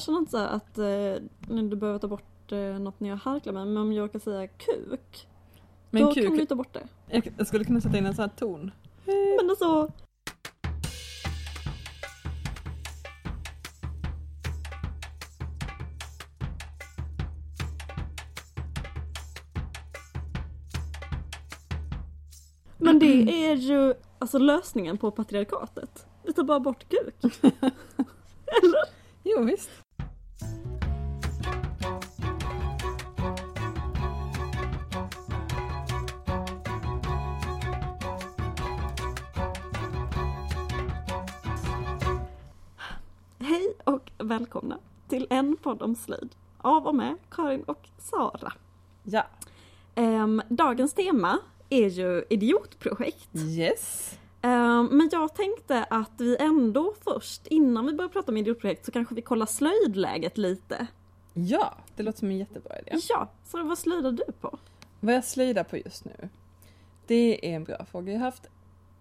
jag känner inte så att eh, du behöver ta bort eh, något när jag harklar mig, men om jag kan säga kuk, Men då kuk, kan du ta bort det. jag, jag skulle kunna sätta in en sån här ton. Men alltså, Men det är ju alltså lösningen på patriarkatet. Vi tar bara bort kuk. Eller? Jo visst. Och välkomna till en podd om slöjd av och med Karin och Sara. Ja. Ehm, dagens tema är ju idiotprojekt. Yes. Ehm, men jag tänkte att vi ändå först, innan vi börjar prata om idiotprojekt, så kanske vi kollar slöjdläget lite. Ja, det låter som en jättebra idé. Ja, så vad slöjdar du på? Vad jag slöjdar på just nu, det är en bra fråga. Jag har haft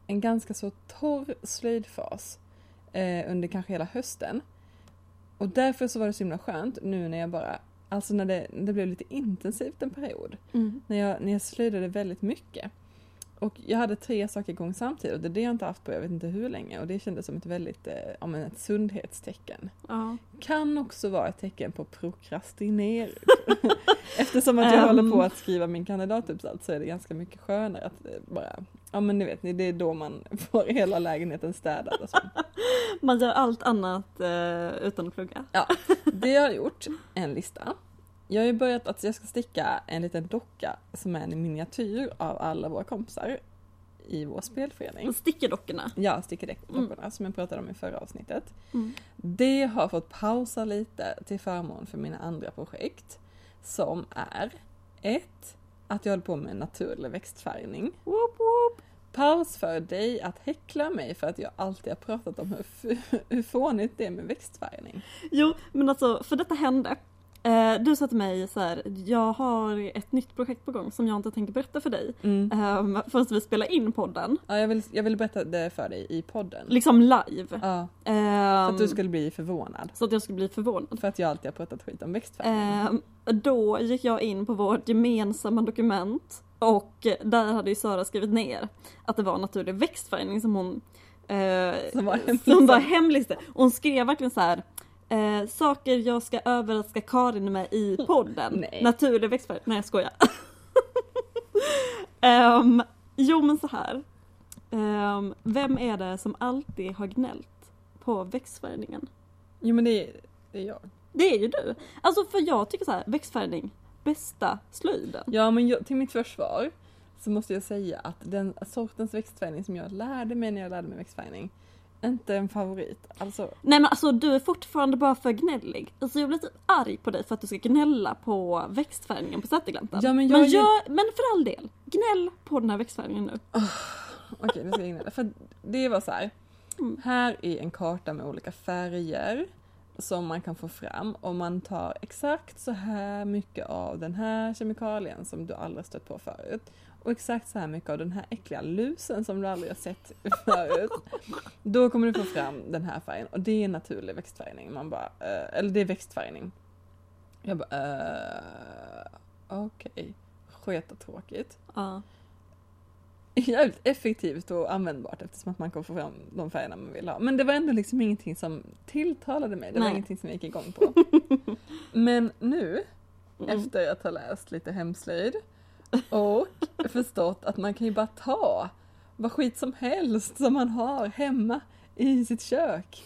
en ganska så torr slöjdfas eh, under kanske hela hösten. Och därför så var det så himla skönt nu när jag bara, alltså när det, det blev lite intensivt en period, när jag, när jag slöjdade väldigt mycket. Och jag hade tre saker igång samtidigt och det är det jag inte haft på jag vet inte hur länge och det kändes som ett väldigt, eh, ja men ett sundhetstecken. Ja. Kan också vara ett tecken på prokrastinering. Eftersom att jag Ehm. håller på att skriva min kandidatuppsats så är det ganska mycket skönare att eh, bara, ja men ni vet ni, det är då man får hela lägenheten städad och så. Man gör allt annat eh, utan att plugga. Det jag har gjort, en lista. Jag har ju börjat att jag ska sticka en liten docka som är en miniatyr av alla våra kompisar i vår spelförening. Stickerdockorna. Ja, stickerdockorna som jag pratade om i förra avsnittet. Mm. Det har fått pausa lite till förmån för mina andra projekt. Som är ett, Att jag håller på med naturlig växtfärgning. Woop, woop. Paus för dig att häckla mig för att jag alltid har pratat om hur, hur fånigt det är med växtfärgning. Jo, men alltså för detta hände. Eh, du sa till mig så här, jag har ett nytt projekt på gång som jag inte tänker berätta för dig Mm. um, förrän vi spelar in podden. Ja, jag, vill, jag vill berätta det för dig i podden. Liksom live. Ja, för Ehm, att du skulle bli förvånad. Så att jag skulle bli förvånad. För att jag alltid har pratat skit om växtfärgning. Ehm, då gick jag in på vårt gemensamma dokument och där hade ju Sara skrivit ner att det var naturlig växtfärgning som hon eh, Som var hemlista. Hon skrev verkligen så här. Eh, saker jag ska överraska Karin med i podden. Nej. Naturlig växtfärgning. Nej jag skojar. Ehm, jo men så här. Ehm, vem är det som alltid har gnällt på växtfärgningen? Jo men det är, det är jag. Det är ju du. Alltså för jag tycker så här, växtfärgning, bästa slöjden. Ja men jag, till mitt försvar så måste jag säga att den sortens växtfärgning som jag lärde mig när jag lärde mig växtfärgning inte en favorit. Alltså, Nej men alltså du är fortfarande bara för gnällig. Alltså jag blir typ arg på dig för att du ska gnälla på växtfärgningen på Sätergläntan. Ja, men jag men, ger- gör, men för all del, gnäll på den här växtfärgningen nu. okej nu ska jag gnälla. För det var så här. Mm. Här är en karta med olika färger som man kan få fram och man tar exakt så här mycket av den här kemikalien som du aldrig stött på förut och exakt så här mycket av den här äckliga lusen som du aldrig har sett förut. Då kommer du få fram den här färgen och det är naturlig växtfärgning. Man bara, eh, eller det är växtfärgning. Jag bara, uh, okej. Skittråkigt. Ja. Jävligt effektivt och användbart eftersom att man kan få fram de färgerna man vill ha. Men det var ändå liksom ingenting som tilltalade mig. Det var Nej. ingenting som jag gick igång på. Men nu, Mm. efter att ha läst lite hemslöjd och förstått att man kan ju bara ta vad skit som helst som man har hemma i sitt kök.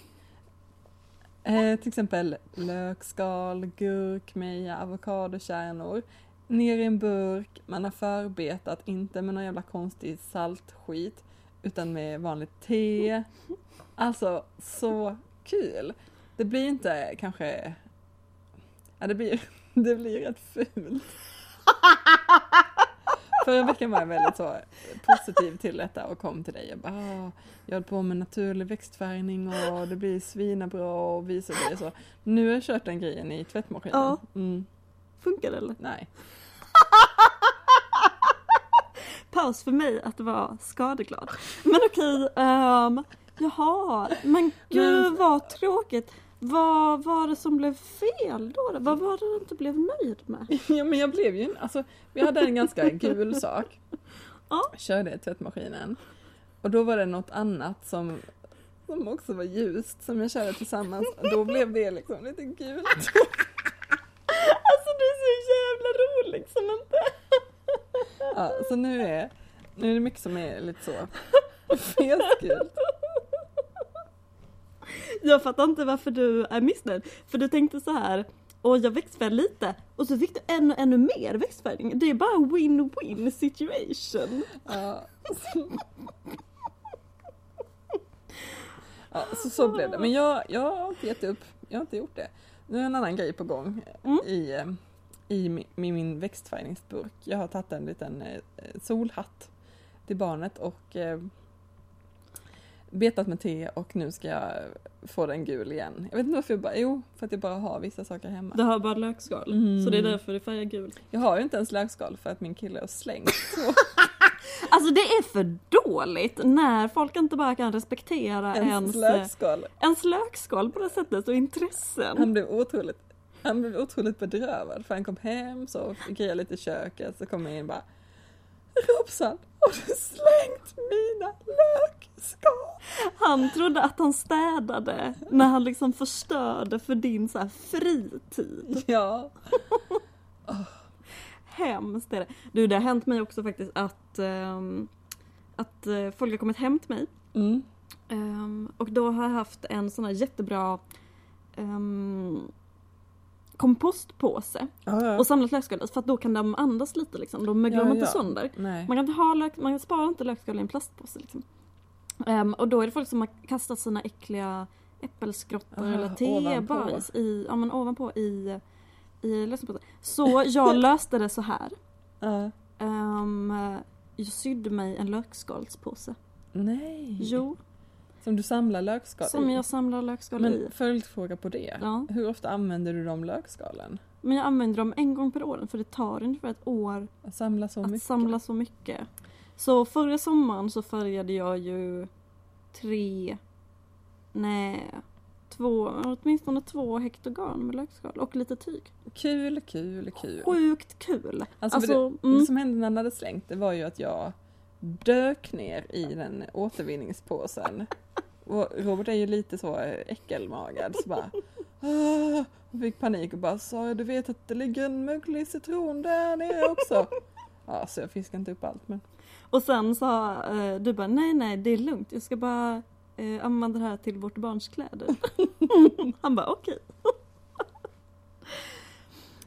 Eh, till exempel lökskal, gurkmeja, avokadokärnor. Ner i en burk, man har förbetat, inte med någon jävla konstig saltskit, utan med vanligt te. Alltså, så kul! Det blir inte kanske... Ja, det blir, det blir rätt fult. Förra veckan var jag väldigt så positiv till detta och kom till dig och bara ah, jag håller på med naturlig växtfärgning och det blir svinabra och visar det så. Nu har jag kört den grejen i tvättmaskinen. Ja. Mm, Funkar det eller? nej. Paus för mig att vara skadeglad. Men okej, um, jaha, men gud Men- vad tråkigt. Vad var det som blev fel då? Vad var det du inte blev nöjd med? Ja men jag blev ju, alltså vi hade en ganska gul sak. Ja. Körde i tvättmaskinen. Och då var det något annat som, som också var ljust som jag körde tillsammans. Och då blev det liksom lite gult. Alltså du är så jävla rolig som inte... Ja, så nu är, nu är det mycket som är lite så fesgult. Jag fattar inte varför du är missnöjd. För du tänkte så här, och jag växtfärgade lite och så fick du ännu, ännu mer växtfärgning. Det är bara win-win situation. Ja. Ja, så, så blev det. Men jag, jag har inte gett upp. Jag har inte gjort det. Nu är en annan grej på gång Mm. i, i mi- min, min växtfärgningsburk. Jag har tagit en liten eh, solhatt till barnet och eh, betat med te och nu ska jag få den gul igen. Jag vet inte varför jag bara, jo, för att jag bara har vissa saker hemma. Du har bara lökskal, Mm. så det är därför det färgar gult. Jag har ju inte ens lökskal för att min kille har slängt två. Alltså det är för dåligt när folk inte bara kan respektera ens ens, lökskal. ens lökskal på det sättet och intressen. Han blev otroligt, han blev otroligt bedrövad för han kom hem så grejade lite i köket så kom jag in och bara Robsan, har du slängt mina lökskal? Han trodde att han städade när han liksom förstörde för din så här fritid. Ja. Hemskt är det. Du, det har hänt mig också faktiskt att, ehm, att eh, folk har kommit hem till mig Mm. ehm, och då har jag haft en sån här jättebra um, kompostpåse Ja, ja. och samlat lökskal i, för att då kan de andas lite liksom. De möglar Ja, inte sönder. Nej. Man kan inte ha lök, man sparar inte lökskal i en plastpåse liksom. Ehm, och då är det folk som har kastat sina äckliga äppelskroppar Ah, eller tebajs i, ja men ovanpå i, i lökskapåsen. Så jag löste det så här. Ja. Ehm, jag sydde mig en lökskalspåse. Nej. Jo, Som du samlar lökskal som i. jag samlar lökskal i. Men följdfråga på det. Ja. Hur ofta använder du de lökskalen? Men jag använder dem en gång per år för det tar ungefär ett år Att samla så att mycket? samla så mycket. Så förra sommaren så färgade jag ju tre, nej, två, åtminstone två hektar garn med lökskal och lite tyg. Kul, kul, kul. Sjukt kul! Alltså, Alltså, det, mm. det som hände när han hade slängt det var ju att jag dök ner i den återvinningspåsen. Och Robert är ju lite så äckelmagad så bara "Ah", fick panik och bara sa du vet att det ligger en möglig citron där nere också. Ja, så jag fiskade inte upp allt men Och sen sa eh, du bara nej nej det är lugnt jag ska bara eh, använda det här till vårt barns kläder. Han bara okej.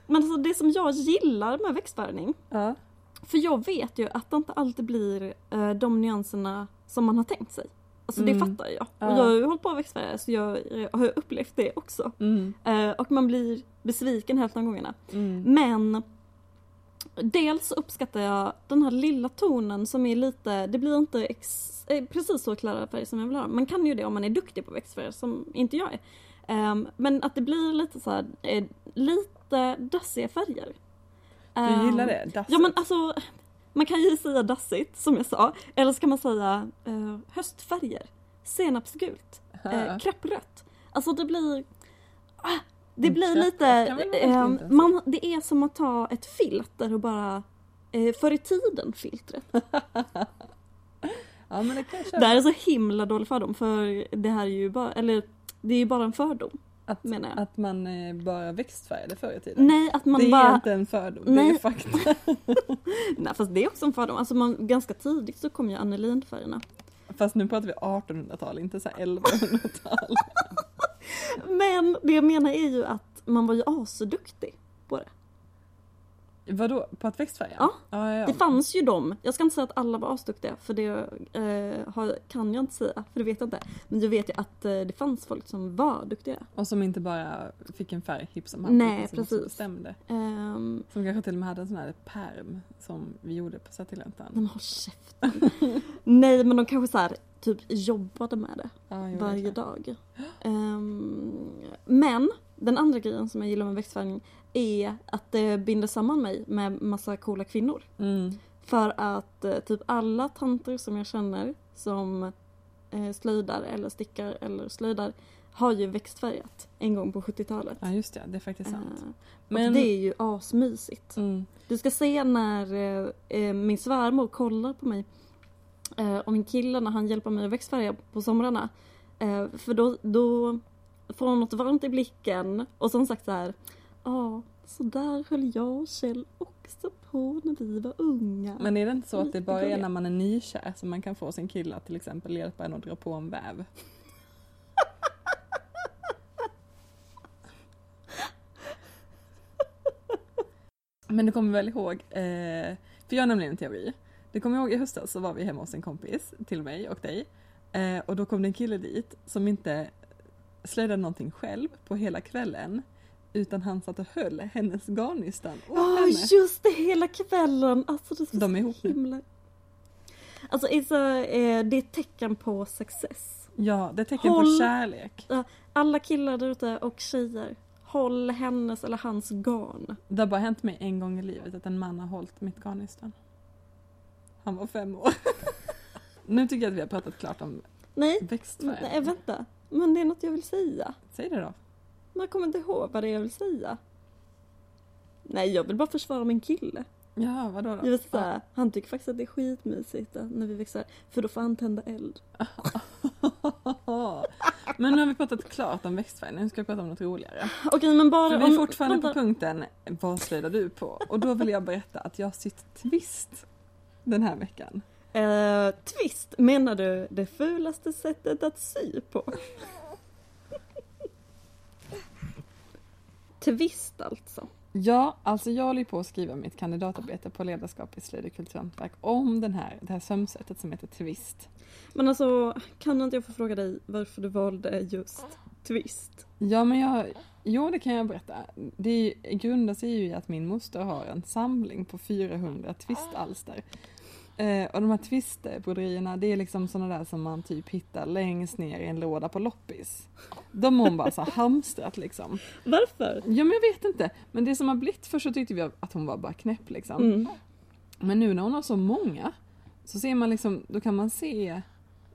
Men alltså det som jag gillar med växtfärgning ja. För jag vet ju att det inte alltid blir eh, de nyanserna som man har tänkt sig. Alltså det Mm. fattar jag. Ja. Och jag har ju hållit på att växtfärga så jag har upplevt det också. Mm, Eh, och man blir besviken hälften av gångerna. mm. Men dels uppskattar jag den här lilla tonen som är lite, det blir inte ex, eh, precis så klara färger som jag vill ha. Man kan ju det om man är duktig på växtfärger som inte jag är. Ehm, men att det blir lite så här, eh, lite dassiga färger. Du Ehm, gillar det? Dassigt? Ja men alltså, man kan ju säga dassigt som jag sa, eller så kan man säga eh, höstfärger, senapsgult, eh, krapprött. Alltså det blir, ah, det Mm, blir lite, eh, man, det är som att ta ett filter och bara eh, förr i tiden filtret. Ja men det kan jag köpa. Det här är så himla dålig fördom för det här är ju bara, eller det är ju bara en fördom Att, menar jag. att man eh, bara växtfärgade förr i tiden. Nej att man det är bara, inte en fördom, det är Nej. fakta. nej fast det är också en fördom, alltså man, ganska tidigt så kom ju anilinfärgerna. Fast nu pratar vi 1800-tal, inte så här 1100-tal. Men det jag menar är ju att man var ju asduktig på det. Vadå, på att växtfärga? Ja. ja, ja. Det fanns ju dem, jag ska inte säga att alla var asduktiga för det eh, har, kan jag inte säga, för det vet jag inte. Men jag vet ju att eh, det fanns folk som var duktiga. Och som inte bara fick en färg hipp som happ, Nej, utan som precis. bestämde. Ehm, Som kanske till och med hade en sån här perm som vi gjorde på Sättiläntan. men håll käften. Nej men de kanske så här, typ jobbade med det jo, varje det dag. Ehm, men den andra grejen som jag gillar med växtfärgning är att det binder samman mig med massa coola kvinnor. Mm. För att eh, typ alla tanter som jag känner som eh, slöjdar eller stickar eller slöjdar har ju växtfärgat en gång på 70-talet. Ja just det, det är faktiskt sant. Eh, Men, det är ju asmysigt. mm, Du ska se när eh, min svärmor kollar på mig eh, och min kille när han hjälper mig att växtfärga på somrarna. För då, då får något varmt i blicken och som sagt så här. Ja, så där höll jag och Kjell också på när vi var unga. men är det inte så att det bara är när man är nykär som man kan få sin kille att till exempel hjälpa en att dra på en väv? Men du kommer väl ihåg, eh, för jag har nämligen en teori. Du kommer ihåg i höstas så var vi hemma hos en kompis till mig och dig. Eh, och då kom det en kille dit som inte slöjdade någonting själv på hela kvällen. Utan han satt och höll hennes garnnystan Ja, henne. just det, hela kvällen! Alltså det är så De är ihop himla... Alltså Isa, eh, det är ett tecken på success. Ja, det är tecken på Håll- kärlek. Alla killar där ute och tjejer, håll hennes eller hans garn. Det har bara hänt mig en gång i livet att en man har hållit mitt garnnystan. Han var fem år. nu tycker jag att vi har pratat klart om Nej, växtfärg. nej vänta. Men det är något jag vill säga. Säg det då. Men jag kommer inte ihåg vad det är jag vill säga. Nej, jag vill bara försvara min kille. Ja, vadå då? Jag vill säga, han tycker faktiskt att det är skitmysigt när vi växer. För då får han tända eld. Men nu har vi pratat klart om växtfärg, nu ska vi prata om något roligare. Okej, men bara För vi är om... fortfarande på vänta. punkten Vad slöjdar du på? Och då vill jag berätta att jag har sytt twist den här veckan. Eh, twist, menar du det fulaste sättet att sy på? twist alltså. Ja, alltså jag håller på att skriva mitt kandidatarbete på ledarskap i slöjd och kulturhantverk om den här, det här sömsättet som heter twist. Men alltså, kan inte jag få fråga dig varför du valde just twist? Ja, men jag, jo det kan jag berätta. Det grundar sig ju i att min moster har en samling på 400 twistalster. Eh, och de här twistbroderierna, det är liksom sådana där som man typ hittar längst ner i en låda på loppis. De har hon bara så hamstrat liksom. Varför? Ja men jag vet inte, men det som har blivit, först så tyckte vi att hon var bara knäpp liksom. Mm. Men nu när hon har så många så ser man liksom, då kan man se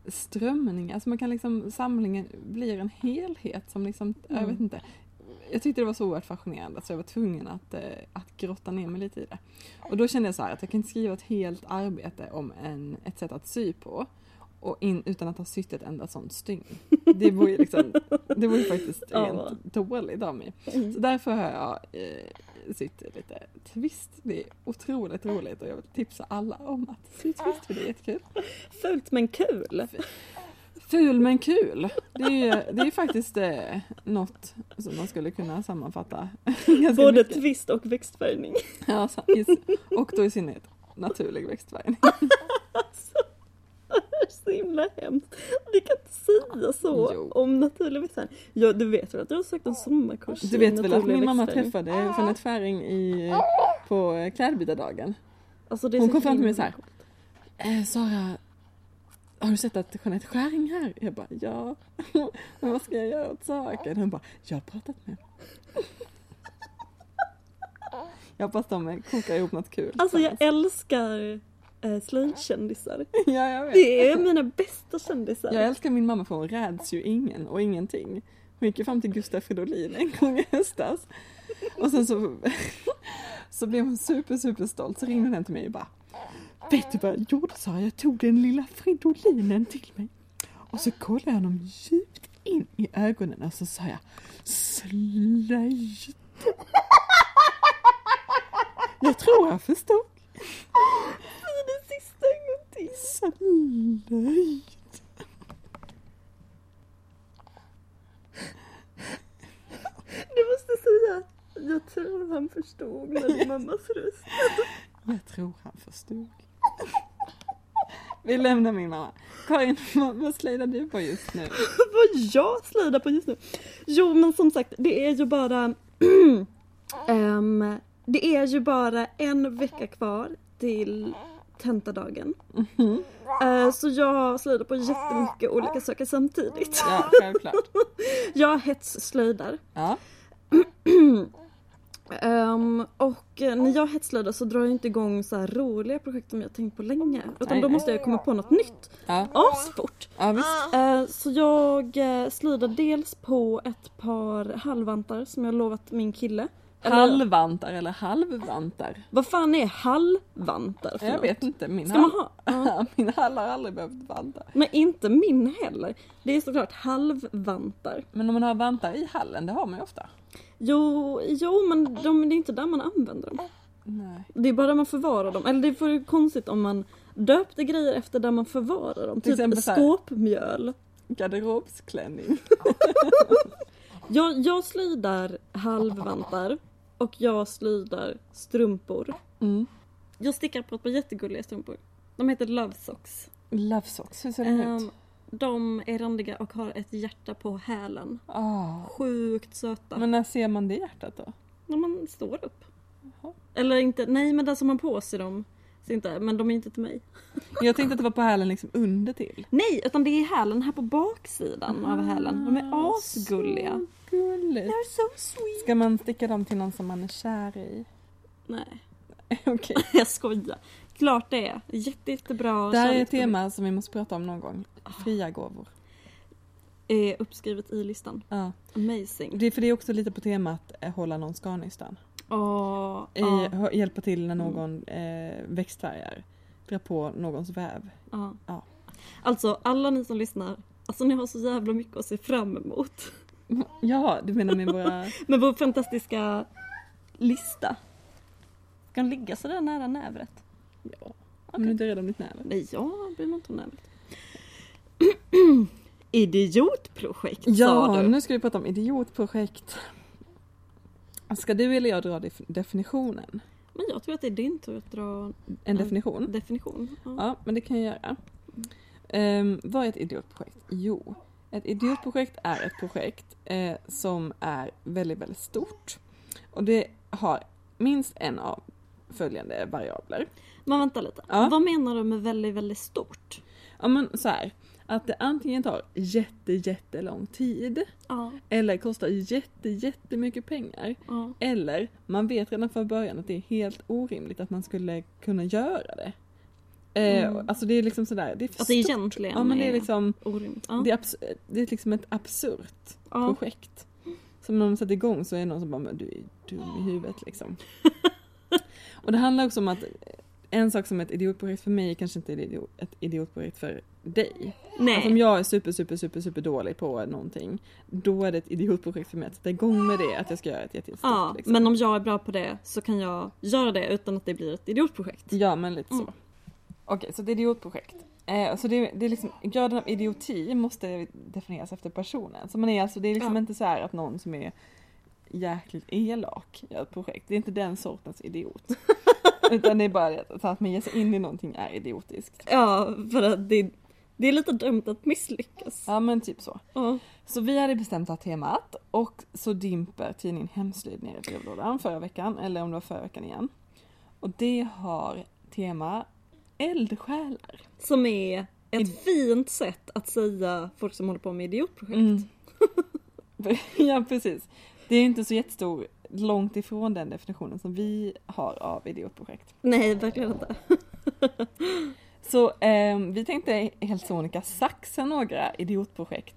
strömningar, alltså man kan liksom, samlingen blir en helhet som liksom, jag Mm. vet inte. Jag tyckte det var så oerhört fascinerande så jag var tvungen att, eh, att grotta ner mig lite i det. Och då kände jag så här att jag kan inte skriva ett helt arbete om en, ett sätt att sy på och in, utan att ha sytt ett enda sånt stygn. Det vore ju liksom, det ju faktiskt Ja. rent dåligt av mig. Mm. Så därför har jag eh, sytt lite twist. Det är otroligt roligt och jag vill tipsa alla om att sy twist för det är jättekul. Fult men kul. Ful men kul! Det är det är faktiskt eh, något som man skulle kunna sammanfatta. Både mycket. twist och växtfärgning. Ja, och då i synnerhet naturlig växtfärgning. så himla hemskt. Vi kan inte säga så Jo. om naturlig växtfärgning. Ja, du vet väl att du har sökt en sommarkurs Du vet väl att min mamma träffade Jeanette Färing i, på eh, klädbytardagen? Alltså, det är Hon kom fram till mig himla så här. coolt. Eh, Sara, har du sett att Jeanette Skäring här? Jag bara ja. Men vad ska jag göra åt saken? Hon bara, jag har pratat med. Jag hoppas de kokar ihop något kul. Alltså jag älskar eh, slöjdkändisar. ja, jag vet. Det är mina bästa kändisar. Jag älskar min mamma för hon räds ju ingen och ingenting. Hon gick ju fram till Gustaf Fridolin en gång i höstas. Och sen så, så blev hon super, super stolt. Så ringde hon hem till mig och bara Vet du vad jag gjorde Sara? Jag tog den lilla Fridolinen till mig. Och så kollade jag honom djupt in i ögonen och så sa jag Slöjd. Jag tror jag förstod. Säg det sista en gång till. Slöjd. Du måste säga jag tror han förstod med din mammas röst. Jag tror han förstod. Vi lämnar min mamma. Karin, vad, vad slöjdar du på just nu? Vad jag slöjdar på just nu? Jo men som sagt det är ju bara ehm, Det är ju bara en vecka kvar till tentadagen. Mhm. Eh, så jag slöjdar på jättemycket olika saker samtidigt. Ja, självklart. Jag hetsslöjdar. Ja. Ehm, och eh, när jag hetslider så drar jag inte igång så här roliga projekt som jag tänkt på länge. Utan Nej, då måste jag komma på något nytt Ja, asfort. ja. Eh, så jag uh, slidar dels på ett par halvvantar som jag lovat min kille. Eller- Halvvantar eller halvvantar? Vad fan är halvvantar för Jag något? vet inte, min Ska man hall, ha? Ja. min hall har aldrig behövt vantar. Men inte min heller. Det är såklart halvvantar. Men om man har vantar i hallen, det har man ju ofta. Jo, jo men de, det är inte där man använder dem. Nej. Det är bara där man förvarar dem. Eller det vore konstigt om man döpte grejer efter där man förvarar dem. Till Typ skåpmjöl. Garderobsklänning. Jag, jag slidar halvvantar och jag slidar strumpor. Mm. Jag stickar på ett par jättegulliga strumpor. De heter Love Socks. Love socks, hur ser den Ehm, ut? De är randiga och har ett hjärta på hälen. Ah. Sjukt söta. Men när ser man det hjärtat då? När man står upp. Jaha. Eller inte, nej men där som man på sig dem. Så inte, men de är inte till mig. Jag tänkte att det var på hälen liksom under till. Nej, utan det är hälen här på baksidan av hälen. De är asgulliga. Så gulligt. They're so sweet. Ska man sticka dem till någon som man är kär i? Nej, Okej. jag skojar. Klart det är. Jätte, jättebra. Det här är ett tema som vi måste prata om någon gång. Fria gåvor. Är uppskrivet i listan. Ja. Amazing. Det är för det är också lite på temat eh, hålla någons garnnystan. Åh, I, ja, hö- Hjälpa till när någon eh, växtfärgar. Dra på någons väv. ja. Ja. Alltså alla ni som lyssnar. Alltså ni har så jävla mycket att se fram emot. Ja, du menar med våra... Med vår fantastiska lista. Ska den ligga sådär nära nävret? Ja. Om du inte redan ditt näve. Nej, jag bryr mig inte om nävret. Idiotprojekt sa Ja, du. nu ska vi prata om idiotprojekt. Ska du eller jag dra def- definitionen? Men jag tror att det är din tur att dra En Ja. definition? definition. Ja. Ja, men det kan jag göra. Um, vad är ett idiotprojekt? Jo, ett idiotprojekt är ett projekt eh, som är väldigt, väldigt stort. Och det har minst en av följande variabler. Men vänta lite. Ja. Vad menar du med väldigt, väldigt stort? Ja men så här, att det antingen tar jätte, jättelång tid Ja. eller kostar jätte, jättemycket pengar. ja. Eller man vet redan från början att det är helt orimligt att man skulle kunna göra det. Eh, Mm. Alltså det är liksom sådär, det är för stort. egentligen Ja men det är liksom, orimligt. Ja. det är, det är liksom ett absurt projekt. Som när de sätter igång så är det någon som bara, du är dum i huvudet liksom. och det handlar också om att en sak som är ett idiotprojekt för mig kanske inte är ett idiot- ett idiotprojekt för dig. Nej. Alltså om jag är super, super, super, super dålig på någonting, då är det ett idiotprojekt för mig att sätta igång med det, att jag ska göra ett jättestort. ja, liksom. men om jag är bra på det så kan jag göra det utan att det blir ett idiotprojekt. Ja, men lite så. Mm. Okej, så det är ett idiotprojekt. Eh, så det, det är liksom, graden av idioti måste definieras efter personen. Så man är alltså, det är liksom Ja. inte så här att någon som är jäkligt elak gör ett projekt. Det är inte den sortens idiot. Utan det är bara det att, man ger sig in i någonting är idiotiskt. Ja, för att det, det är lite dömt att misslyckas. Ja men typ så. Ja. Så vi hade bestämt det här temat och så dimper tidningen Hemslöjd ner i brevlådan förra veckan, eller om det var förra veckan igen. Och det har tema eldsjälar. Som är ett Id- fint sätt att säga folk som håller på med idiotprojekt. Mm. ja precis. Det är inte så jättestor, långt ifrån den definitionen som vi har av idiotprojekt. Nej, verkligen inte. Så ehm, vi tänkte helt sonika saxa några idiotprojekt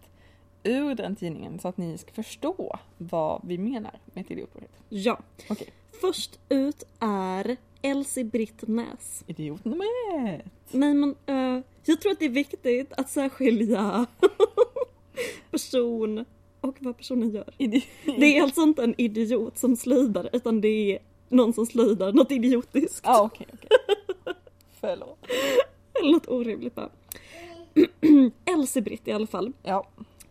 ur den tidningen så att ni ska förstå vad vi menar med ett idiotprojekt. Ja. Okej. Först ut är Elsie Britt Näs. Idiot nummer ett. Nej men eh, jag tror att det är viktigt att särskilja person och vad personen gör. Idi- Det är alltså inte en idiot som slidar utan det är någon som slidar något idiotiskt. Ja okej okej. Förlåt. Eller något orimligt bara. Elsie Britt i alla fall. Ja.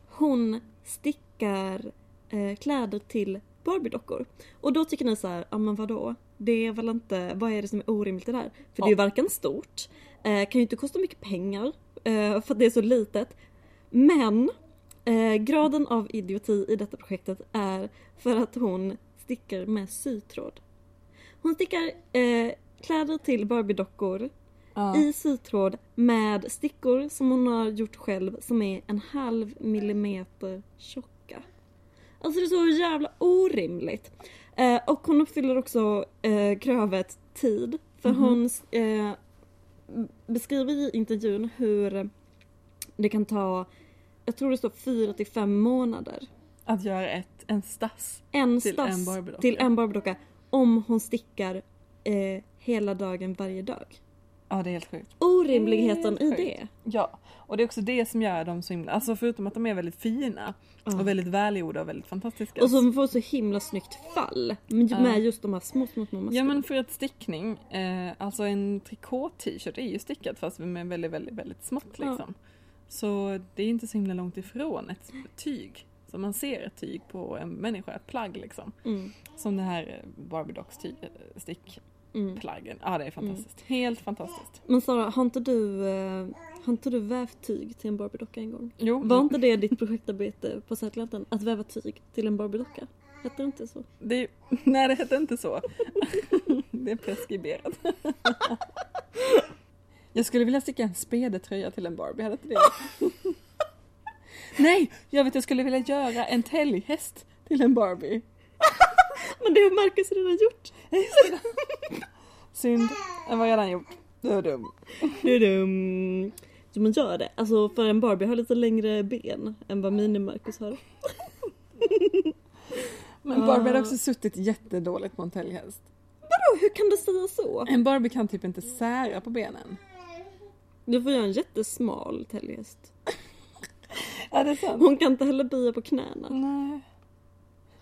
Hon stickar eh, kläder till Barbie-dockor. Och då tycker ni så här, ja men vadå? Det är väl inte, vad är det som är orimligt i det här? För det är ju varken stort, eh, kan ju inte kosta mycket pengar eh, för att det är så litet. Men eh, graden av idioti i detta projektet är för att hon stickar med sytråd. Hon stickar eh, kläder till Barbie-dockor ja. i sytråd med stickor som hon har gjort själv som är en halv millimeter tjocka. Alltså det är så jävla orimligt. Eh, och hon uppfyller också eh, kravet tid. För Mhm. hon eh, beskriver i intervjun hur det kan ta, jag tror det står 4 till 5 månader. Att göra ett, en stass. En Till stass en Barbiedocka. till en Barbiedocka om hon stickar eh, hela dagen varje dag. Ja det är helt sjukt. Orimligheten i Helt det. Ja, och det är också det som gör dem så himla, alltså förutom att de är väldigt fina Ja. och väldigt välgjorda och väldigt fantastiska. Och som får så himla snyggt fall. Med Ja. just de här små, små, små Ja maskerna. men för att stickning, eh, alltså en trikå-t-shirt är ju stickad fast med väldigt, väldigt, väldigt smått Ja. Så det är inte så himla långt ifrån ett tyg. Så man ser ett tyg på en människa, ett plagg liksom. Mm, Som det här eh, Barbie Docks ty- eh, stickplaggen. mm. Ja det är fantastiskt. Helt fantastiskt. Men Sara, har inte du, eh, har inte du vävt tyg till en Barbiedocka en gång? Jo, Var inte det ditt projektarbete på Sätlanten? Att väva tyg till en Barbiedocka? Hette det inte så? det, nej det hette inte så. det är preskriberat. Jag skulle vilja sticka en spedetröja till en Barbie, hade inte det Nej, jag vet jag skulle vilja göra en täljhäst till en Barbie. Men det har Marcus redan gjort! Synd, den var redan gjort. Du är dum. Det är dum. Så man gör det. Alltså för en Barbie har lite längre ben än vad Mini-Marcus har. Men Barbie hade Ah. också suttit jättedåligt på en täljhäst. Vadå, hur kan du säga så? En Barbie kan typ inte sära på benen. Du får göra en jättesmal täljhäst. Ja det är sant. Hon kan inte heller böja på knäna. Nej.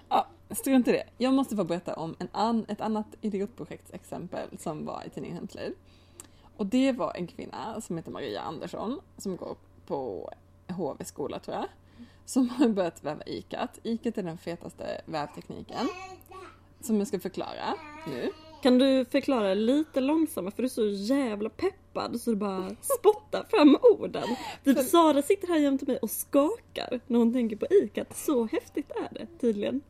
Ja, strunt i det. Jag måste få berätta om en an, ett annat idiotprojektsexempel som var i tidningen Hemslöjd. Och det var en kvinna som heter Maria Andersson som går på HV skola tror jag. Som har börjat väva ikat. Ikat är den fetaste vävtekniken. Som jag ska förklara nu. Kan du förklara lite långsammare för du är så jävla peppad så du bara spottar fram orden. Typ Sara sitter här jämte mig och skakar när hon tänker på ikat. Så häftigt är det tydligen.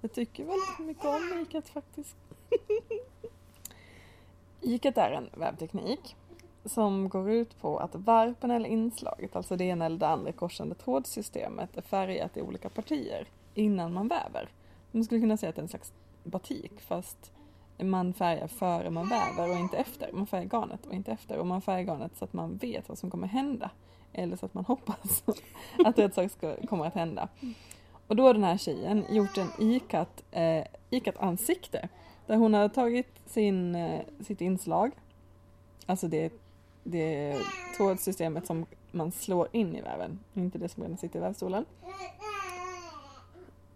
Jag tycker väldigt mycket om ikat faktiskt. Ikat är en vävteknik som går ut på att varpen eller inslaget, alltså det ena eller det andra korsande trådsystemet, är färgat i olika partier innan man väver. Man skulle kunna säga att det är en slags batik fast man färgar före man väver och inte efter. Man färgar garnet och inte efter. Och man färgar garnet så att man vet vad som kommer hända. Eller så att man hoppas att rätt sak ska, kommer att hända. Och då har den här tjejen gjort en ikat, eh, ikat ansikte. Där hon har tagit sin, eh, sitt inslag, alltså det, det trådsystemet som man slår in i väven, inte det som redan sitter i vävstolen.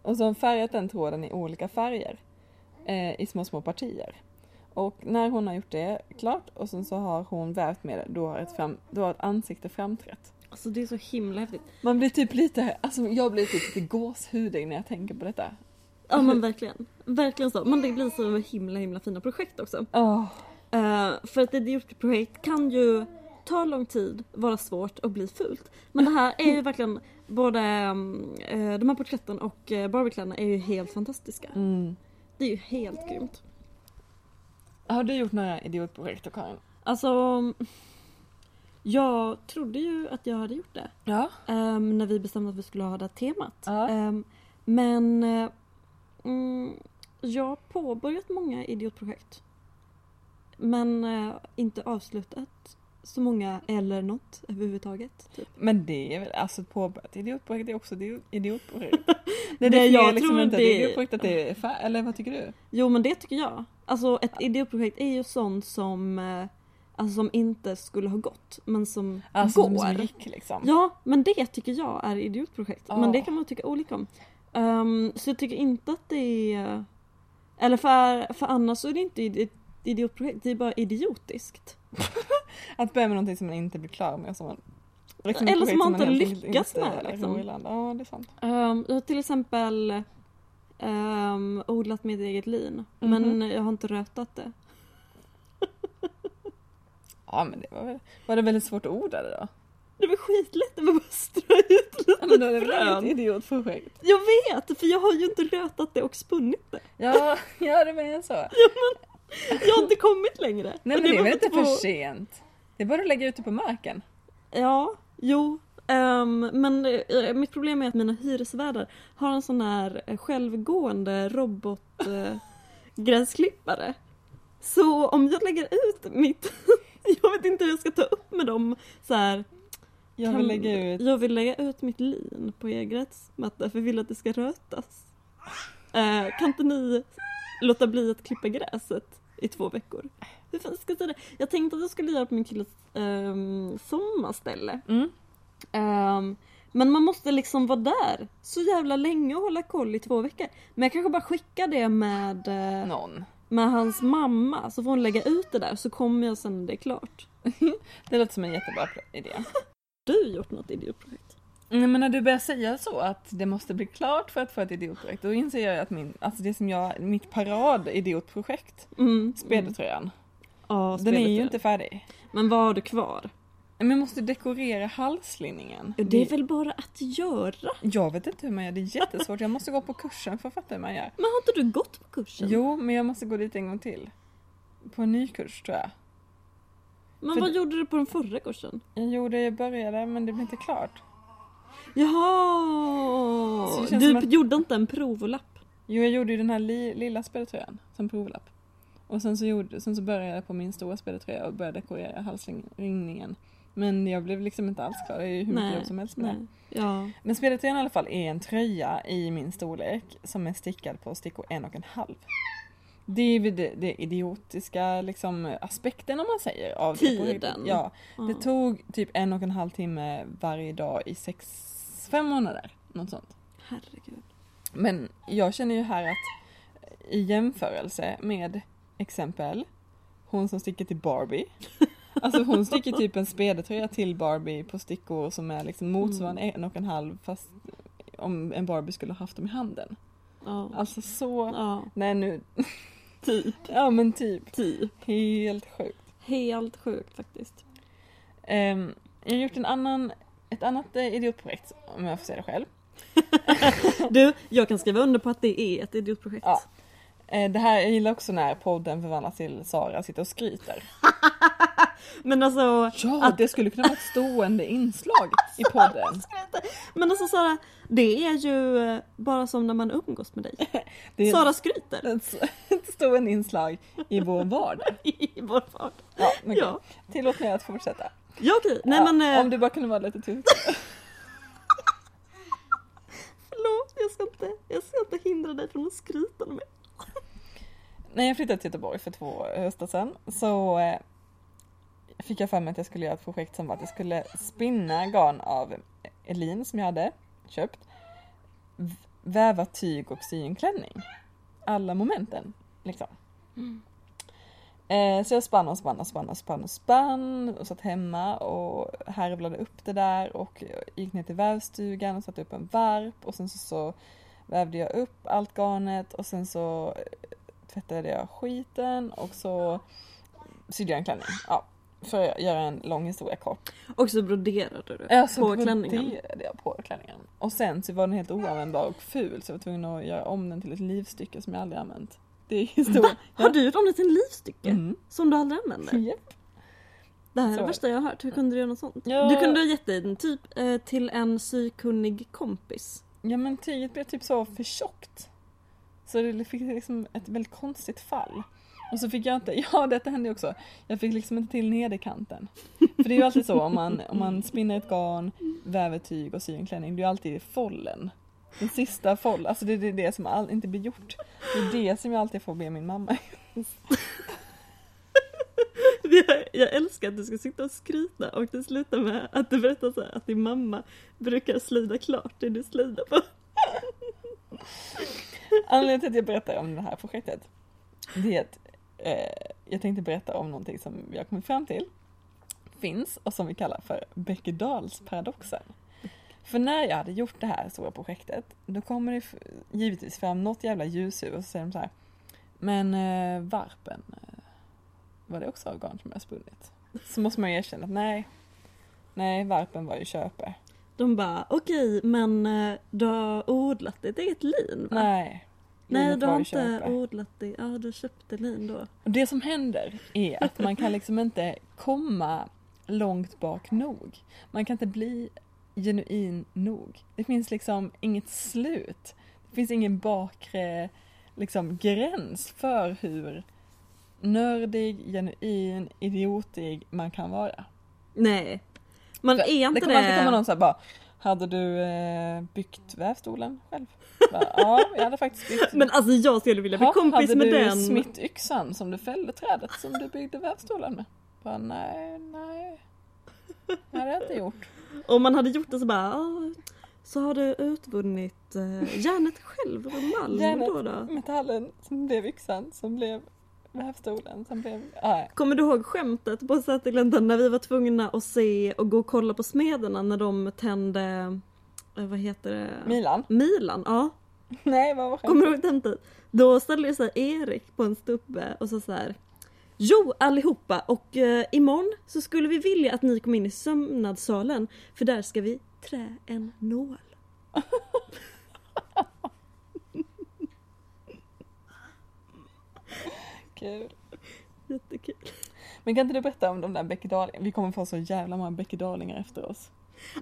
Och så har hon färgat den tråden i olika färger eh, i små, små partier. Och när hon har gjort det klart och sen så har hon vävt med det, då har ett, fram, då har ett ansikte framträtt. Alltså det är så himla häftigt. Man blir typ lite, alltså jag blir typ lite gåshudig när jag tänker på detta. Ja men verkligen. Verkligen så. Men det blir så himla himla fina projekt också. Åh, Eh, för ett idiotprojekt kan ju ta lång tid, vara svårt och bli fult. Men det här är ju verkligen både um, eh, de här porträtten och uh, Barbiekläderna är ju helt fantastiska. Mm. Det är ju helt grymt. Har du gjort några idiotprojekt då Karin? Alltså, jag trodde ju att jag hade gjort det. Ja. ehm, när vi bestämde att vi skulle ha det här temat. Ja. Ehm, men mm, jag har påbörjat många idiotprojekt. Men eh, inte avslutat så många eller något överhuvudtaget. Typ. Men det är väl, alltså påbörjat idiotprojekt är också idiotprojekt. Det, Det definierar jag liksom tror inte det- ett idiotprojekt att det är fär- eller vad tycker du? Jo men det tycker jag. Alltså ett idiotprojekt är ju sånt som, eh, alltså, som inte skulle ha gått men som Alltså går. som, gick liksom. Ja, men det tycker jag är idiotprojekt. Ja. Men det kan man tycka olika om. Ehm, så jag tycker inte att det är... Eller för, för annars så är det inte idiotprojekt, det är bara idiotiskt. Att börja med någonting som man inte blir klar med. Som man, liksom ett Eller som man inte inte med, liksom. Ja, det är sant. Um, jag har till exempel um, odlat mitt eget lin. Mhm. Men jag har inte rötat det. Ja, men det var väl, var det väldigt svårt att odla det då? Det var skitlätt, det var bara att strö ut lite Ja, men det frön. inget idiotprojekt? Jag vet, för jag har ju inte rötat det och spunnit det. Ja, ja det menar så. Jag har inte kommit längre. Nej men det är var väl inte för sent? Det är bara att lägga ut det på marken. Ja, jo. Ehm, men eh, mitt problem är att mina hyresvärdar har en sån här eh, självgående robot eh, gräsklippare. Så om jag lägger ut mitt, jag vet inte hur jag ska ta upp med dem så här. Jag vill lägga ut Jag vill lägga ut mitt lin på er gräsmatta för jag vill att det ska rötas. Eh, kan inte ni låta bli att klippa gräset i två veckor? Hur fan ska jag säga det? Jag tänkte att jag skulle göra på min killes um, sommarställe. Mm. Ehm, men man måste liksom vara där så jävla länge och hålla koll i två veckor. Men jag kanske bara skickar det med, eh, någon. med hans mamma så får hon lägga ut det där så kommer jag sen när det är klart. Det låter som en jättebra idé. Du har gjort något idiotprojekt. Nej, men när du börjar säga så att det måste bli klart för att få ett idiotprojekt då inser jag att min, alltså det som jag, mitt parad-idiotprojekt, Mm. spedertröjan, Ja, den är ju inte färdig. Men vad har du kvar? Men jag måste dekorera halslinningen. Det är väl bara att göra? Jag vet inte hur man gör, det är jättesvårt. Jag måste gå på kursen för att fatta hur man gör. Men har inte du gått på kursen? Jo, men jag måste gå dit en gång till. På en ny kurs tror jag. Men för- vad gjorde du på den förra kursen? Jo, det började men det blev inte klart. Jaha! Det Du att- gjorde inte en provlapp? Jo, jag gjorde ju den här li- lilla speltröjan som provlapp. Och sen så, gjorde, sen så började jag på min stora speltröja och började dekorera halsringningen. Men jag blev liksom inte alls klar, det är ju hur mycket jobb som helst med det. nej. Ja. Men speltröjan i alla fall är en tröja i min storlek som är stickad på stickor en och en halv. Det är det, det idiotiska liksom, aspekten om man säger. Av det. Tiden. Ja, ja. det tog typ en och en halv timme varje dag i sex, fem månader. Något sånt. Herregud. Men jag känner ju här att i jämförelse med exempel hon som sticker till Barbie. Alltså hon sticker typ en spedertröja till Barbie på stickor som är liksom motsvarande en och en halv fast om en Barbie skulle ha haft dem i handen. Ja. Alltså så, ja. nej nu, Typ. ja men typ. Typ. Helt sjukt. Helt sjukt faktiskt. Ehm, jag har gjort en annan, ett annat eh, idiotprojekt om jag får säga det själv. Du, jag kan skriva under på att det är ett idiotprojekt. Ja. Eh, det här, jag gillar också när podden förvandlas till Sara sitter och skryter. Men alltså, Ja, Att- det skulle kunna vara ett stående inslag i podden. men alltså Sara, det är ju eh, bara som när man umgås med dig. Det Sara skryter ett, stående inslag i vår vardag. i vår vardag. Ja, men okej. Ja. Tillåt mig att fortsätta. Ja okej, nej Ja, men eh, Om du bara kunde vara lite tyst. förlåt, jag ska, inte, jag ska inte hindra dig från att skryta med mig. När jag flyttade till Göteborg för två höstar sedan så eh, fick jag för mig att jag skulle göra ett projekt som var att jag skulle spinna garn av Elin som jag hade köpt. Väva tyg och sy en klänning. Alla momenten liksom. Eh, så jag spann och spann och spann och spann och spann och satt hemma och härvlade upp det där och gick ner till vävstugan och satte upp en varp och sen så, så vävde jag upp allt garnet och sen så eh, tvättade jag skiten och så sydde jag en klänning. Ja, för att göra en lång historia kort. Och så broderade du Ja, så på klänningen. broderade jag på klänningen. Och sen så var den helt oanvändbar och ful så jag var tvungen att göra om den till ett livstycke som jag aldrig använt. Det är historien. Har du gjort om det till en livstycke? Mm. Som du aldrig använder? Japp. Det här är Så. det värsta jag har hört. Hur kunde du göra något sånt? Ja. Du kunde ha gett den typ eh, till en sykunnig kompis. Ja men tyget blev typ så för tjockt. Så det fick liksom ett väldigt konstigt fall. Och så fick jag inte, ja detta hände också, jag fick liksom inte till nederkanten. För det är ju alltid så om man, om man spinner ett garn, väver tyg och syr en klänning, det är ju alltid follen. Den sista foll, alltså det är det, som all, inte blir gjort. Det är det som jag alltid får be min mamma Jag, älskar att du ska sitta och skryta och det slutar med att du berättar så att din mamma brukar slida klart det du slidar på. Anledningen till att jag berättar om det här projektet det är att eh, jag tänkte berätta om någonting som vi har kommit fram till finns och som vi kallar för Beckedalsparadoxen. För när jag hade gjort det här stora projektet då kommer det givetvis fram något jävla ljushuvud och så säger de så här Men eh, varpen, eh, var det också garn som jag spunnit? Så måste man ju erkänna att nej, nej varpen var ju köpe. De bara, okej men eh, du har odlat ditt eget lin va? Nej. Nej du har inte odlat det, ja du köpte lin då. Det som händer är att man kan liksom inte komma långt bak nog. Man kan inte bli genuin nog. Det finns liksom inget slut. Det finns ingen bakre liksom, gräns för hur nördig, genuin, idiotig man kan vara. Nej. Man För är inte det kommer alltid komma det. någon så här bara Hade du eh, byggt vävstolen själv? Bara, ja, jag hade faktiskt byggt Men alltså jag skulle vilja bli Ja, kompis hade med du den. smitt yxan som du fällde trädet som du byggde vävstolen med? Bara, nej, nej. Det hade jag inte gjort. Om man hade gjort det så bara, "Ah, så har du utvunnit eh, järnet själv ur malm Järnet. då då? Metallen som blev yxan som blev vävstolen som blev... Nej. Kommer du ihåg skämtet på Sätergläntan när vi var tvungna att se och gå och kolla på smederna när de tände, eh, vad heter det? Milan? Milan, ja. Nej, vad var Kommer du skämtet? ihåg tiden? Då ställde sig Erik på en stubbe och sa så här. Jo allihopa och eh, imorgon så skulle vi vilja att ni kom in i sömnadssalen för där ska vi trä en nål. Kul. Jättekul. Men kan inte du berätta om de där bäckedalingarna? Vi kommer få så jävla många bäckedalingar efter oss.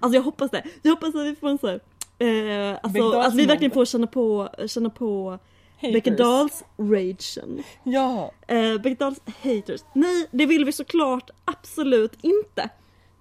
Alltså jag hoppas det. Jag hoppas att vi får en så här, eh, alltså att vi verkligen får känna på, känna på. Beckedals ragen. Ja! Eh, Beckedals haters. Nej, det vill vi såklart absolut inte.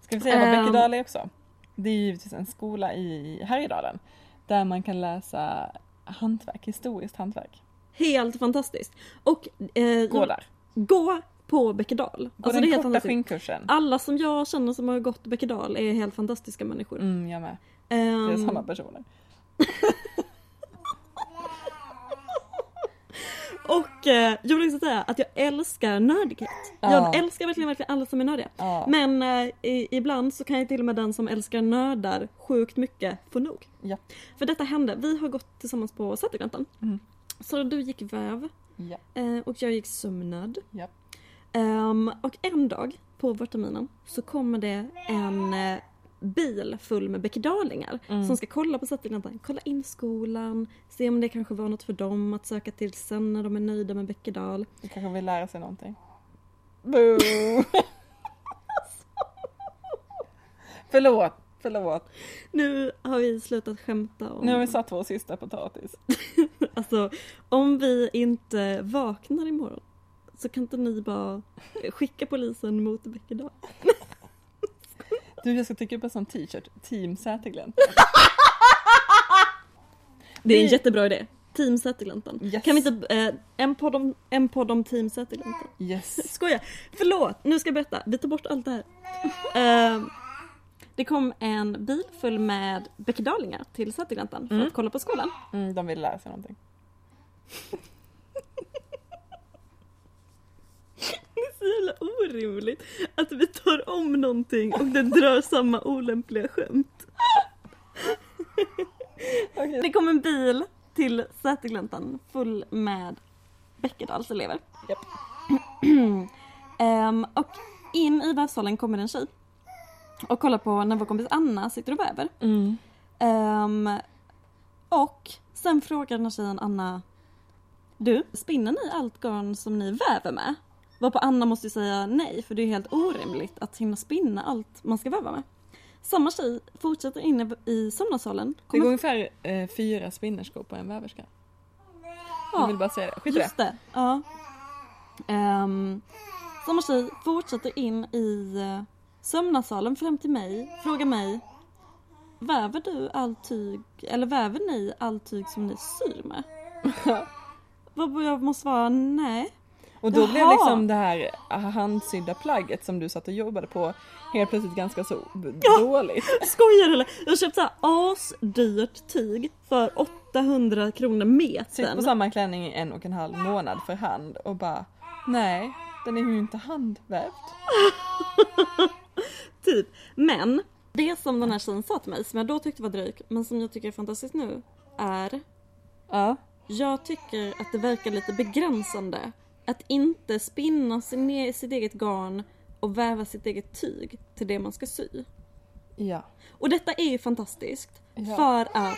Ska vi säga vad Ehm. Bäckedal är också? Det är givetvis en skola i Härjedalen. Där man kan läsa hantverk, historiskt hantverk. Helt fantastiskt. Och eh, Gå där. gå på Beckedal. Gå Alltså, det den är helt korta skinnkursen. Alla som jag känner som har gått Beckedal är helt fantastiska människor. Mm, jag med. Ehm, Det är samma personer. och eh, jag vill också säga att jag älskar nördighet. Ja. Jag älskar verkligen, verkligen alla som är nördiga. Ja. Men eh, i, ibland så kan jag till och med den som älskar nördar sjukt mycket få nog. Ja. För detta hände, vi har gått tillsammans på Sätergläntan. Mm. Så du gick väv Ja. eh, och jag gick sömnad. Ja. Ehm, och en dag på vårterminen så kommer det en eh, bil full med bäckedalingar Mm. som ska kolla på Sätergläntan, kolla in skolan, se om det kanske var något för dem att söka till sen när de är nöjda med Bäckedal. Du kanske vill lära sig någonting. Boo! förlåt, förlåt. Nu har vi slutat skämta om... Nu har vi satt vår sista potatis. Alltså, om vi inte vaknar imorgon så kan inte ni bara skicka polisen mot Bäckedal? Du, jag ska trycka upp en sån t-shirt. Team Säterglänt. Det är en jättebra idé. Team Sätergläntan. Yes. Kan vi inte... Eh, en, podd om, en podd om Team Sätergläntan. Yes. Skoja! Förlåt, nu ska jag berätta. Vi tar bort allt det här. Eh, det kom en bil full med bäckedalingar till Sätergläntan för Mm. att kolla på skolan. Mm, de vill lära sig någonting. Det är så jävla orimligt att vi tar om någonting och det drar samma olämpliga skämt. Okej. Det kom en bil till Sätergläntan full med Bäckedals elever. Japp. Ehm, och in i vävsalen kommer en tjej. Och kollar på när vår kompis Anna sitter och väver. Mm. Ehm, och sen frågar den här tjejen Anna Du, spinner ni allt garn som ni väver med? Varpå Anna måste ju säga nej för det är helt orimligt att hinna spinna allt man ska väva med. Samma tjej fortsätter inne i sömnadssalen. Det Kommer- går ungefär eh, fyra spinnerskor på en väverska. Ja. Jag vill bara säga det. Skit det. Just det. Ja. Um, samma tjej fortsätter in i sömnadssalen fram till mig, frågar mig Väver du allt tyg, eller väver ni allt tyg som ni syr med? Varpå jag måste svara nej. Och då blev Jaha. liksom det här handsydda plagget som du satt och jobbade på helt plötsligt ganska så b- dåligt. Skojar du eller? Jag har köpt så här asdyrt tyg för 800 kronor Sitt på metern. samma klänning i en och en halv månad för hand och bara nej, den är ju inte handvävd. Typ. Men det som den här tjejen sa till mig, som jag då tyckte var dryg, men som jag tycker är fantastiskt nu, är Ja. Jag tycker att det verkar lite begränsande att inte spinna sin, e- sitt eget garn och väva sitt eget tyg till det man ska sy. Ja. Och detta är ju fantastiskt Ja. för att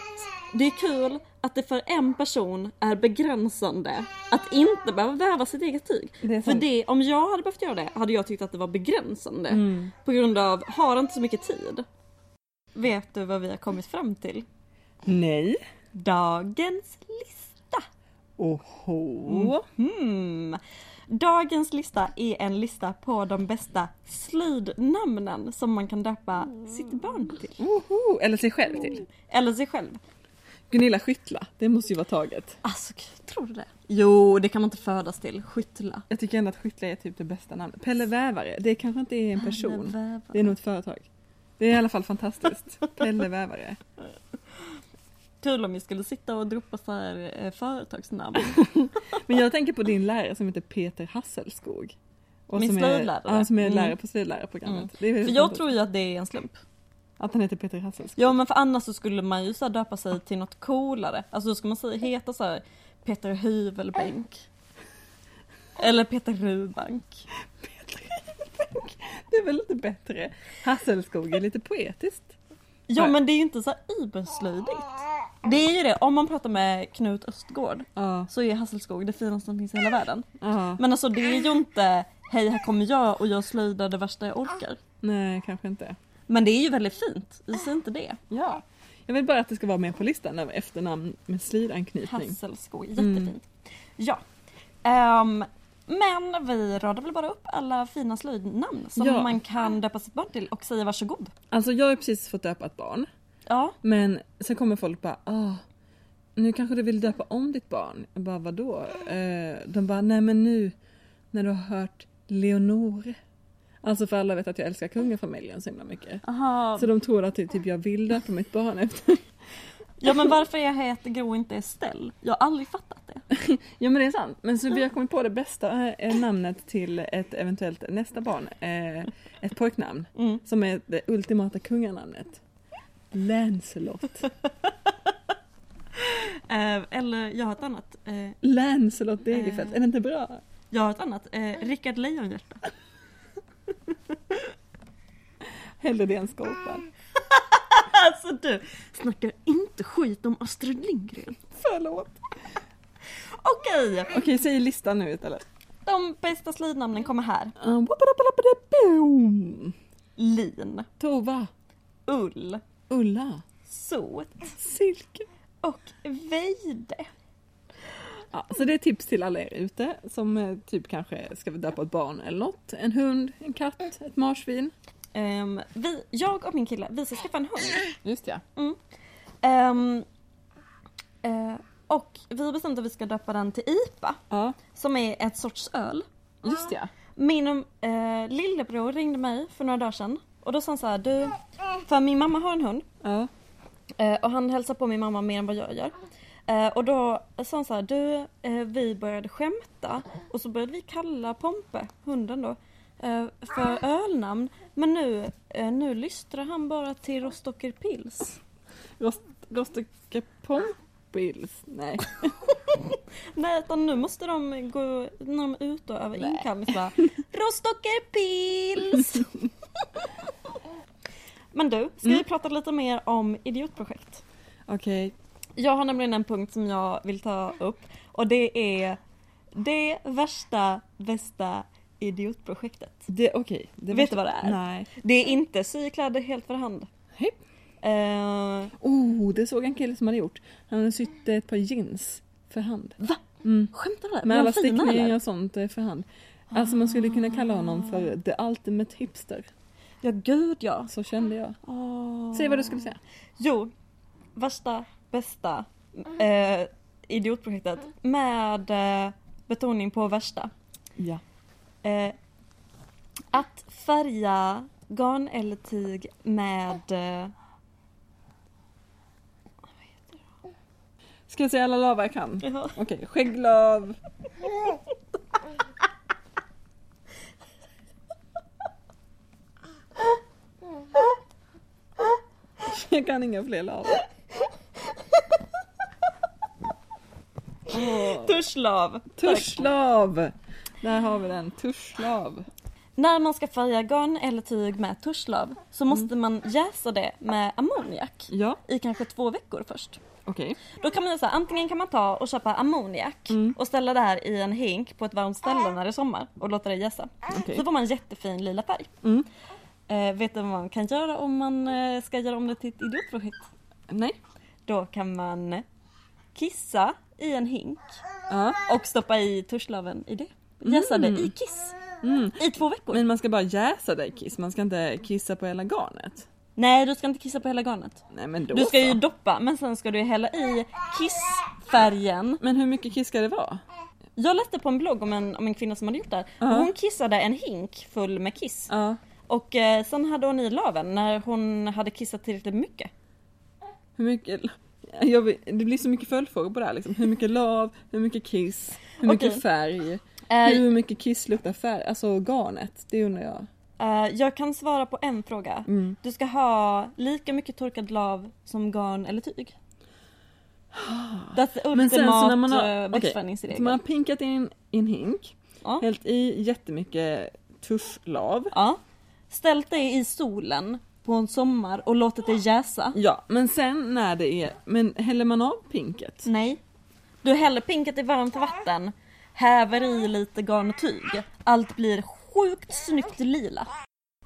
det är kul att det för en person är begränsande att inte behöva väva sitt eget tyg. Det För det, om jag hade behövt göra det hade jag tyckt att det var begränsande Mm. på grund av, har inte så mycket tid. Vet du vad vi har kommit fram till? Nej. Dagens lista. Oho. Hmm. Dagens lista är en lista på de bästa slöjdnamnen som man kan döpa sitt barn till. Oho. Eller sig själv till. Eller sig själv. Gunilla Skyttla, det måste ju vara taget. Alltså, tror du det? Jo, det kan man inte födas till. Skyttla. Jag tycker ändå att Skyttla är typ det bästa namnet. Pelle Vävare, det kanske inte är en person. Det är nog ett företag. Det är i alla fall fantastiskt. Pelle Vävare. Kul om vi skulle sitta och droppa så här eh, företagsnamn. Men jag tänker på din lärare som heter Peter Hasselskog. Och Min som är, slöjdlärare. Ja, som är Mm. lärare på slöjdlärarprogrammet. Mm. För jag tror ju att det är en slump. Att han heter Peter Hasselskog. Ja men för annars så skulle man ju så här döpa sig till något coolare. Alltså då ska man säga, heta så här Peter Hyvelbänk. Eller Peter Rubank. Det är väl lite bättre. Hasselskog är lite poetiskt. Ja men det är ju inte så här. Det är ju det, om man pratar med Knut Östgård Ja. så är Hasselskog det finaste som finns i hela världen. ja. Men alltså det är ju inte Hej här kommer jag och jag slöjdar det värsta jag orkar. Nej, kanske inte. Men det är ju väldigt fint, säger inte det. Ja. Jag vill bara att det ska vara med på listan över efternamn med slöjdanknytning. Hasselskog, Mm. jättefint. Ja. Ehm, men vi radar väl bara upp alla fina slöjdnamn som Ja. man kan döpa sitt barn till och säga varsågod. Alltså jag har precis fått döpa ett barn. Ja, Men sen kommer folk bara, ah, nu kanske du vill döpa om ditt barn. Jag bara, vadå? Eh, de bara, nej men nu när du har hört Leonore. Alltså för alla vet att jag älskar kungafamiljen så himla mycket. aha. Så de tror att typ jag vill döpa mitt barn efter. Ja men varför jag heter Gro inte Estelle? Jag har aldrig fattat det. Ja men det är sant. Men så vi har kommit på det bästa eh, namnet till ett eventuellt nästa barn. Eh, ett pojknamn. Mm. Som är det ultimata kunganamnet. Lancelot. Eh, eller jag har ett annat. Eh, Lancelot Degerfelt. Eh. Är det inte bra? jag har ett annat. Eh, Rickard Lejonhjärta. Hellre det än Skorpan. Alltså du, snackar inte skit om Astrid Lindgren. Förlåt. Okej, Okej, säg listan nu istället. de bästa slöjdnamnen kommer här. Um. Lin, Tova. Ull, Ulla. Sot Silke. och Veide. Ja, så det är tips till alla er ute som eh, typ kanske ska döpa ett barn eller något. En hund, en katt, ett marsvin. Ehm, vi, jag och min kille, vi ska skaffa en hund. Just ja. Ehm, eh, och vi har bestämt att vi ska döpa den till IPA, Ja, som är ett sorts öl. just ja. Min eh, lillebror ringde mig för några dagar sedan och då sa han så här, du, för min mamma har en hund Ja, eh, och han hälsar på min mamma mer än vad jag gör. Eh, och då sa han så här, du, eh, vi började skämta och så började vi kalla Pompe, hunden då, för ölnamn. Men nu, nu lystrar han bara till Rostocker Pils. Rost, Rostocker Pompils. Nej. Nej, utan nu måste de gå, när de är ute och över Nej. inkallning så bara Rostocker Pils! Men du, ska vi Mm. prata lite mer om idiotprojekt? Okej. Jag har nämligen en punkt som jag vill ta upp och det är det värsta, bästa idiotprojektet. Det, okej. Det Vet du vad det är? Nej. Det är inte sy kläder helt för hand. Hej. Eh, Oh, det såg en kille som hade gjort. Han hade sytt ett par jeans för hand. va? Mm. Skämtar du? Med alla stickningar och sånt är för hand. Alltså man skulle kunna kalla honom för the ultimate hipster. Ja, gud ja. Så kände jag. Åh. Säg vad du skulle säga. Jo, värsta, bästa eh, idiotprojektet med eh, betoning på värsta. Ja. Eh, att färga garn eller tyg med eh, Ska jag säga alla lavar jag kan? ja, Okej, skägglav. Jag kan inga fler lavar. Åh, tuschlav. Tuschlav! Där har vi den, tuschlav. När man ska färga garn eller tyg med tuschlav så måste man jäsa det med ammoniak Ja, i kanske två veckor först. okej. Då kan man göra så här, antingen kan man ta och köpa ammoniak Mm. och ställa det här i en hink på ett varmt ställe när det är sommar och låta det jäsa. Okej. Så får man jättefin lila färg. Mm. Eh, vet du vad man kan göra om man eh, ska göra om det till ett idiotprojekt? Nej. Då kan man kissa i en hink Ja. och stoppa i törslöven i det. Jäsa det i kiss. Mm. I två veckor. Men man ska bara jäsa det i kiss, man ska inte kissa på hela garnet. Nej, du ska inte kissa på hela garnet. Nej men då Du ska ju så. doppa, men sen ska du hälla i kissfärgen. Men hur mycket kiss ska det vara? Jag läste på en blogg om en, om en kvinna som hade gjort det här. Ja. Hon kissade en hink full med kiss. Ja. Och eh, sen hade hon i löven när hon hade kissat tillräckligt mycket. Hur mycket? Jag vill, det blir så mycket följdfrågor på det här liksom. Hur mycket lav, hur mycket kiss, hur mycket färg, Eh, hur mycket kiss luktar färg, alltså garnet, det undrar jag. eh, jag kan svara på en fråga. Mm. Du ska ha lika mycket torkad lav som garn eller tyg. That's the Men sen så när man har, ultimat okej, växtförädlingsregel. så man har pinkat in i en hink, Ja. hällt i jättemycket tuschlav. Ja. Ställt dig i solen på en sommar och låtit det jäsa. Ja, men sen när det är, men häller man av pinket? Nej. Du häller pinket i varmt vatten, häver i lite garn och tyg. Allt blir sjukt snyggt lila.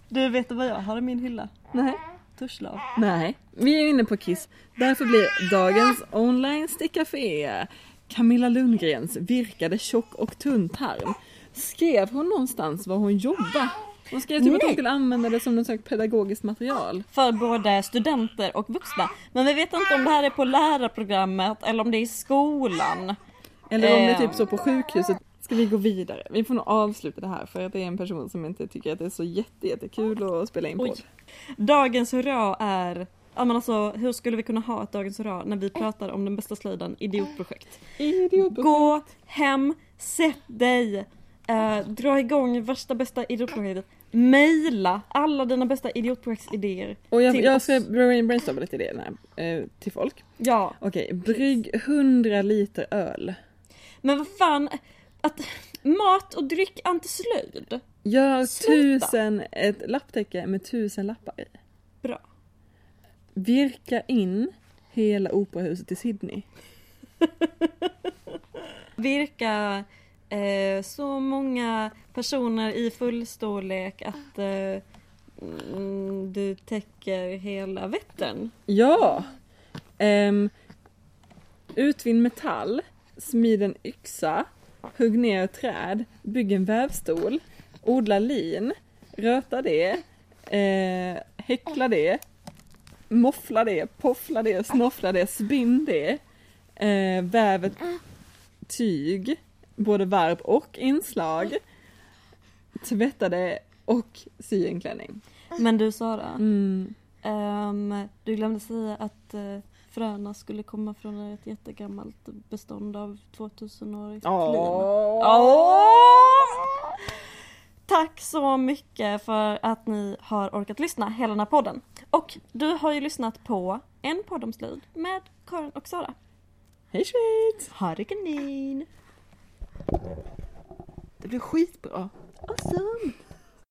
Du, vet du vad jag har i min hylla? Nej. Tuschlav. Nej, vi är inne på Kiss. Därför blir dagens online stickcafé Camilla Lundgrens virkade tjock och tunn tarm. Skrev hon någonstans var hon jobbar? Hon skrev typ att hon Nej. skulle använda det som något slags pedagogiskt material. För både studenter och vuxna. Men vi vet inte om det här är på lärarprogrammet eller om det är i skolan. Eller om det är Eh. typ så på sjukhuset. Ska vi gå vidare? Vi får nog avsluta det här för att det är en person som inte tycker att det är så jätte, jättekul att spela in podd. Dagens hurra är Ja men alltså hur skulle vi kunna ha ett Dagens Hurra när vi pratar om den bästa slöjden, idiotprojekt? Idiot. Gå hem, sätt dig, eh, dra igång värsta bästa idiotprojektet. Maila alla dina bästa idiotprojektsidéer Och jag, till jag oss. ska brainstorma lite idéer här, eh, till folk. Ja, Okej, brygg 100 liter öl. men vad fan, att mat och dryck antislöjd. Gör Sluta. tusen, ett lapptäcke med tusen lappar i. Bra. Virka in hela operahuset i Sydney. Virka eh, så många personer i full storlek att eh, mm, du täcker hela Vättern. Ja! Ehm, um, utvinn metall, smid en yxa, hugg ner ett träd, bygg en vävstol, odla lin, röta det, eh, häckla det, moffla det, poffla det, snoffla det, spinn det, eh, väv ett tyg, både varv och inslag, tvätta det och sy en klänning. Men du Sara, Mm. ehm, du glömde säga att eh, fröna skulle komma från ett jättegammalt bestånd av 2000-årigt Tack så mycket för att ni har orkat lyssna hela den här podden. Och du har ju lyssnat på en podd om slöjd med Karin och Sara. Hej svit! Ha det kanin! Det blir skitbra. Awesome!